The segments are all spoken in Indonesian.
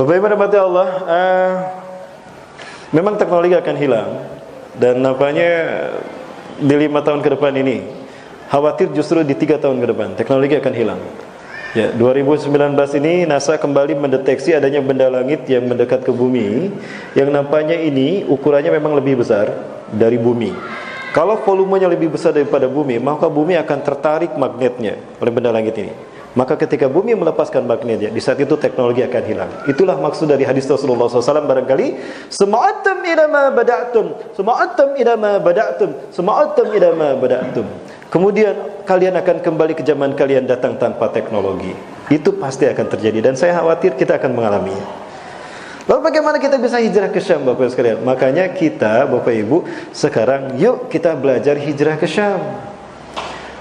Bapak Ibu rahmati Allah, uh, memang teknologi akan hilang dan nampaknya di lima tahun ke depan ini khawatir justru di tiga tahun ke depan teknologi akan hilang. Ya, 2019 ini NASA kembali mendeteksi adanya benda langit yang mendekat ke bumi yang nampaknya ini ukurannya memang lebih besar dari bumi. Kalau volumenya lebih besar daripada bumi, maka bumi akan tertarik magnetnya oleh benda langit ini. Maka ketika bumi melepaskan magnetnya, di saat itu teknologi akan hilang. Itulah maksud dari hadis Rasulullah SAW barangkali. Sema'atum idama bada'tum. Sema'atum idama bada'tum. Sema'atum idama bada'tum. Kemudian kalian akan kembali ke zaman kalian datang tanpa teknologi. Itu pasti akan terjadi dan saya khawatir kita akan mengalaminya. Lalu bagaimana kita bisa hijrah ke Syam Bapak Ibu sekalian? Makanya kita Bapak Ibu sekarang yuk kita belajar hijrah ke Syam.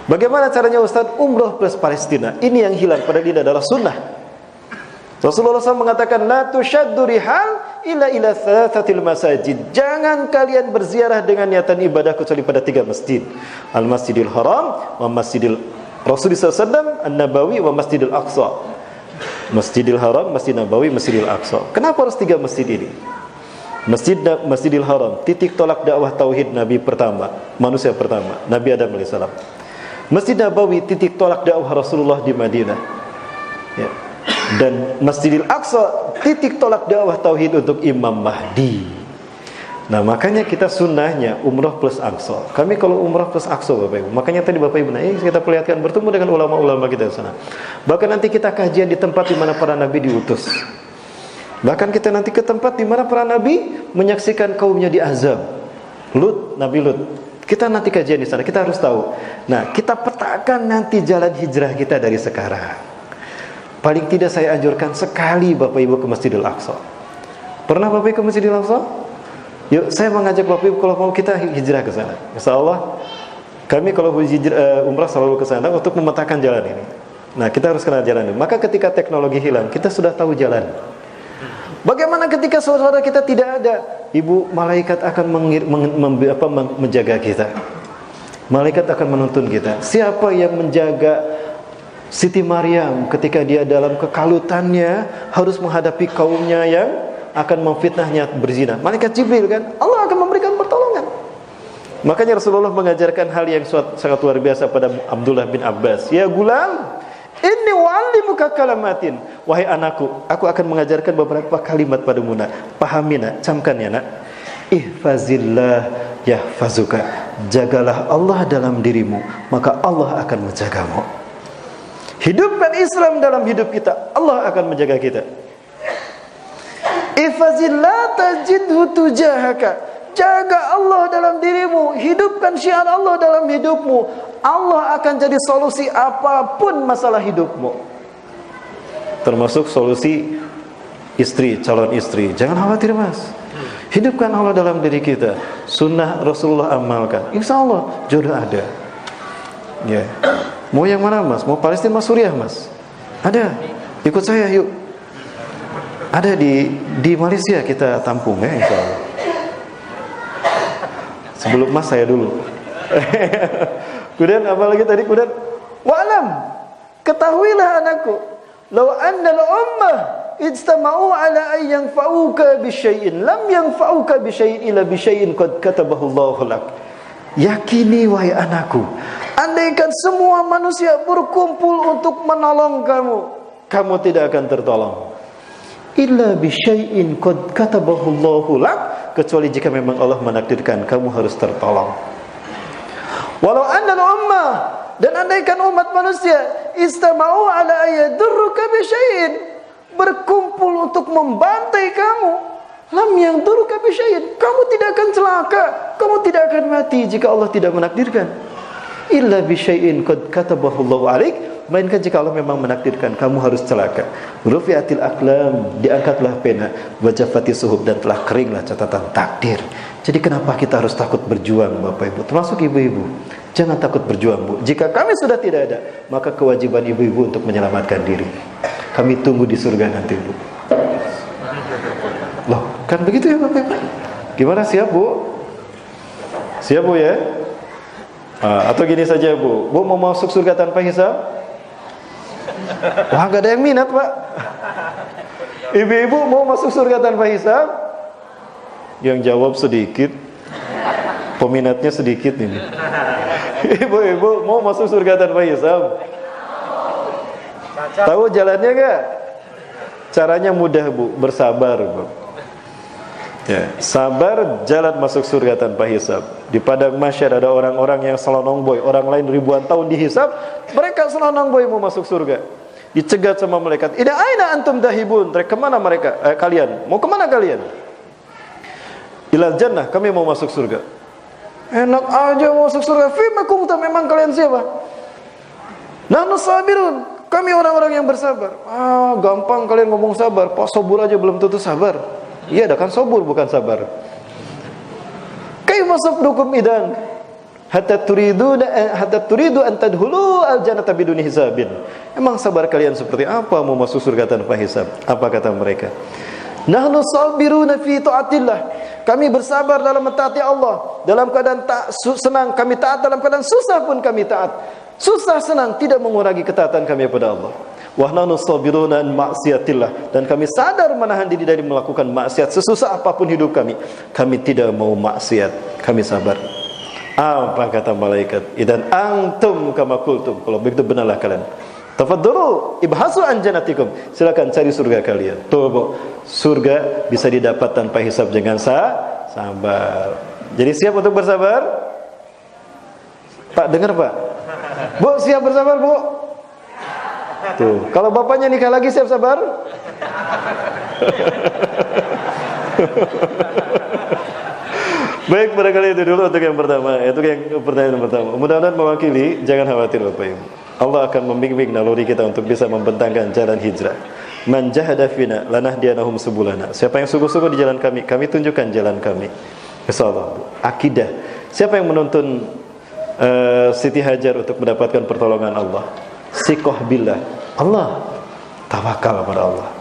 Bagaimana caranya Ustaz? Umroh plus Palestina. Ini yang hilang pada ini adalah sunnah. Rasulullah SAW mengatakan la tushaddu rihal illa ila thalathatil masajid. Jangan kalian berziarah dengan niatan ibadah kecuali pada tiga masjid. Al Masjidil Haram wa Masjidil Rasulullah SAW, An-Nabawi wa Masjidil Aqsa. Masjidil Haram, Masjid Nabawi, Masjidil Aqsa. Kenapa harus tiga masjid ini? Masjid Masjidil Haram, titik tolak dakwah tauhid Nabi pertama, manusia pertama, Nabi Adam alaihissalam. Masjid Nabawi titik tolak dakwah Rasulullah di Madinah. Ya. Dan Masjidil Aqsa titik tolak dakwah tauhid untuk Imam Mahdi. Nah makanya kita sunnahnya umrah plus Aqsa. Kami kalau umrah plus Aqsa Bapak Ibu. Makanya tadi Bapak Ibu nah, kita perlihatkan bertemu dengan ulama-ulama kita di sana. Bahkan nanti kita kajian di tempat di mana para nabi diutus. Bahkan kita nanti ke tempat di mana para nabi menyaksikan kaumnya di azab. Lut, Nabi Lut kita nanti kajian di sana, kita harus tahu. Nah, kita petakan nanti jalan hijrah kita dari sekarang. Paling tidak saya anjurkan sekali Bapak Ibu ke Masjidil Aqsa. Pernah Bapak Ibu ke Masjidil Aqsa? Yuk, saya mengajak Bapak Ibu kalau mau kita hijrah ke sana. Insya Allah, kami kalau hijrah, uh, umrah selalu ke sana untuk memetakan jalan ini. Nah, kita harus kenal jalan ini. Maka ketika teknologi hilang, kita sudah tahu jalan. Bagaimana ketika saudara kita tidak ada? Ibu malaikat akan mengir, meng, mem, apa, menjaga kita. Malaikat akan menuntun kita. Siapa yang menjaga Siti Maryam ketika dia dalam kekalutannya harus menghadapi kaumnya yang akan memfitnahnya berzina? Malaikat Jibril kan? Allah akan memberikan pertolongan. Makanya Rasulullah mengajarkan hal yang sangat luar biasa pada Abdullah bin Abbas. Ya gulam, Inni wa'allimuka kalamatin. Wahai anakku, aku akan mengajarkan beberapa kalimat padamu nak. Pahami nak, camkan ya nak. Ihfazillah yahfazuka. Jagalah Allah dalam dirimu, maka Allah akan menjagamu. Hidupkan Islam dalam hidup kita, Allah akan menjaga kita. Ihfazillah tajidhu tujahaka. Jaga Allah dalam hidupkan syiar Allah dalam hidupmu. Allah akan jadi solusi apa pun masalah hidupmu. Termasuk solusi istri, calon istri. Jangan khawatir mas. Hidupkan Allah dalam diri kita. Sunnah Rasulullah amalkan. Insya Allah jodoh ada. Ya. Mau yang mana mas? Mau Palestina, mas Suriah mas? Ada. Ikut saya yuk. Ada di di Malaysia kita tampung ya insya Allah. Sebelum Mas saya dulu. kemudian apa lagi tadi? Kemudian wa'lam ketahuilah anakku law anna al-ummah ijtama'u ala an yanfa'uka bi syai'in lam yanfa'uka bi syai'in illa bi syai'in qad katabahu Allahu lak. Yakini wahai anakku, andaikan semua manusia berkumpul untuk menolong kamu, kamu tidak akan tertolong. Illa bi syai'in qad katabahu Allahu lak kecuali jika memang Allah menakdirkan kamu harus tertolong. Walau anda ummah dan andaikan umat manusia istama'u ala ayadurruka bisyai'in berkumpul untuk membantai kamu lam yang durruka bisyai'in kamu tidak akan celaka kamu tidak akan mati jika Allah tidak menakdirkan illa bisyai'in qad katabahu Allah 'alaik Mainkan jika Allah memang menakdirkan kamu harus celaka. Rufiatil aklam, diangkatlah pena, wajafati suhub dan telah keringlah catatan takdir. Jadi kenapa kita harus takut berjuang Bapak Ibu? Termasuk ibu-ibu. Jangan takut berjuang Bu. Jika kami sudah tidak ada, maka kewajiban ibu-ibu untuk menyelamatkan diri. Kami tunggu di surga nanti Bu. Loh, kan begitu ya Bapak Ibu? Gimana siap Bu? Siap Bu ya? Ah, atau gini saja Bu, Bu mau masuk surga tanpa hisab? Wah, gak ada yang minat, Pak. Ibu-ibu mau masuk surga tanpa hisab? Yang jawab sedikit. Peminatnya sedikit ini. Ibu-ibu mau masuk surga tanpa hisab? Tahu jalannya gak? Caranya mudah, Bu. Bersabar, Bu. Ya, sabar jalan masuk surga tanpa hisab. Di padang masyar ada orang-orang yang selonong boy, orang lain ribuan tahun dihisab, mereka selonong boy mau masuk surga. Dicegat sama malaikat. Ida aina antum dahibun? Mereka ke mana mereka? Eh, kalian? Mau ke mana kalian? Ilal jannah, kami mau masuk surga. Enak aja mau masuk surga. Fima kumta, memang kalian siapa? Nahnu sabirun. Kami orang-orang yang bersabar. Ah, gampang kalian ngomong sabar. Pak sobur aja belum tentu sabar. Iya, ada kan sobur bukan sabar. Kaifa sabdukum idan? Hatta turidu eh, hatta turidu an tadkhulu al-jannata biduni hisabin. Emang sabar kalian seperti apa mau masuk surga tanpa hisab? Apa kata mereka? Nahnu sabiruna fi taatillah. Kami bersabar dalam mentaati Allah. Dalam keadaan tak senang kami taat, dalam keadaan susah pun kami taat. Susah senang tidak mengurangi ketaatan kami kepada Allah wa nahnu sabiruna an ma'siyatillah dan kami sadar menahan diri dari melakukan maksiat sesusah apa pun hidup kami kami tidak mau maksiat kami sabar apa kata malaikat? Idan antum kama kultum kalau begitu benarlah kalian. Tafaddalu ibhasu an janatikum silakan cari surga kalian. Tuh bu. Surga bisa didapat tanpa hisab jangan sa sabar. Jadi siap untuk bersabar? Pak dengar Pak. Bu siap bersabar Bu? Tuh, kalau bapaknya nikah lagi siap sabar? Baik, barangkali itu dulu untuk yang pertama. Itu yang pertanyaan pertama. Mudah-mudahan mewakili, jangan khawatir Bapak Ibu. Allah akan membimbing naluri kita untuk bisa membentangkan jalan hijrah. Man jahada fina lanahdiyannahum subulana. Siapa yang sungguh-sungguh di jalan kami, kami tunjukkan jalan kami. Insyaallah. Akidah. Siapa yang menuntun uh, Siti Hajar untuk mendapatkan pertolongan Allah? Sikoh billah. Allah. Tawakal kepada Allah.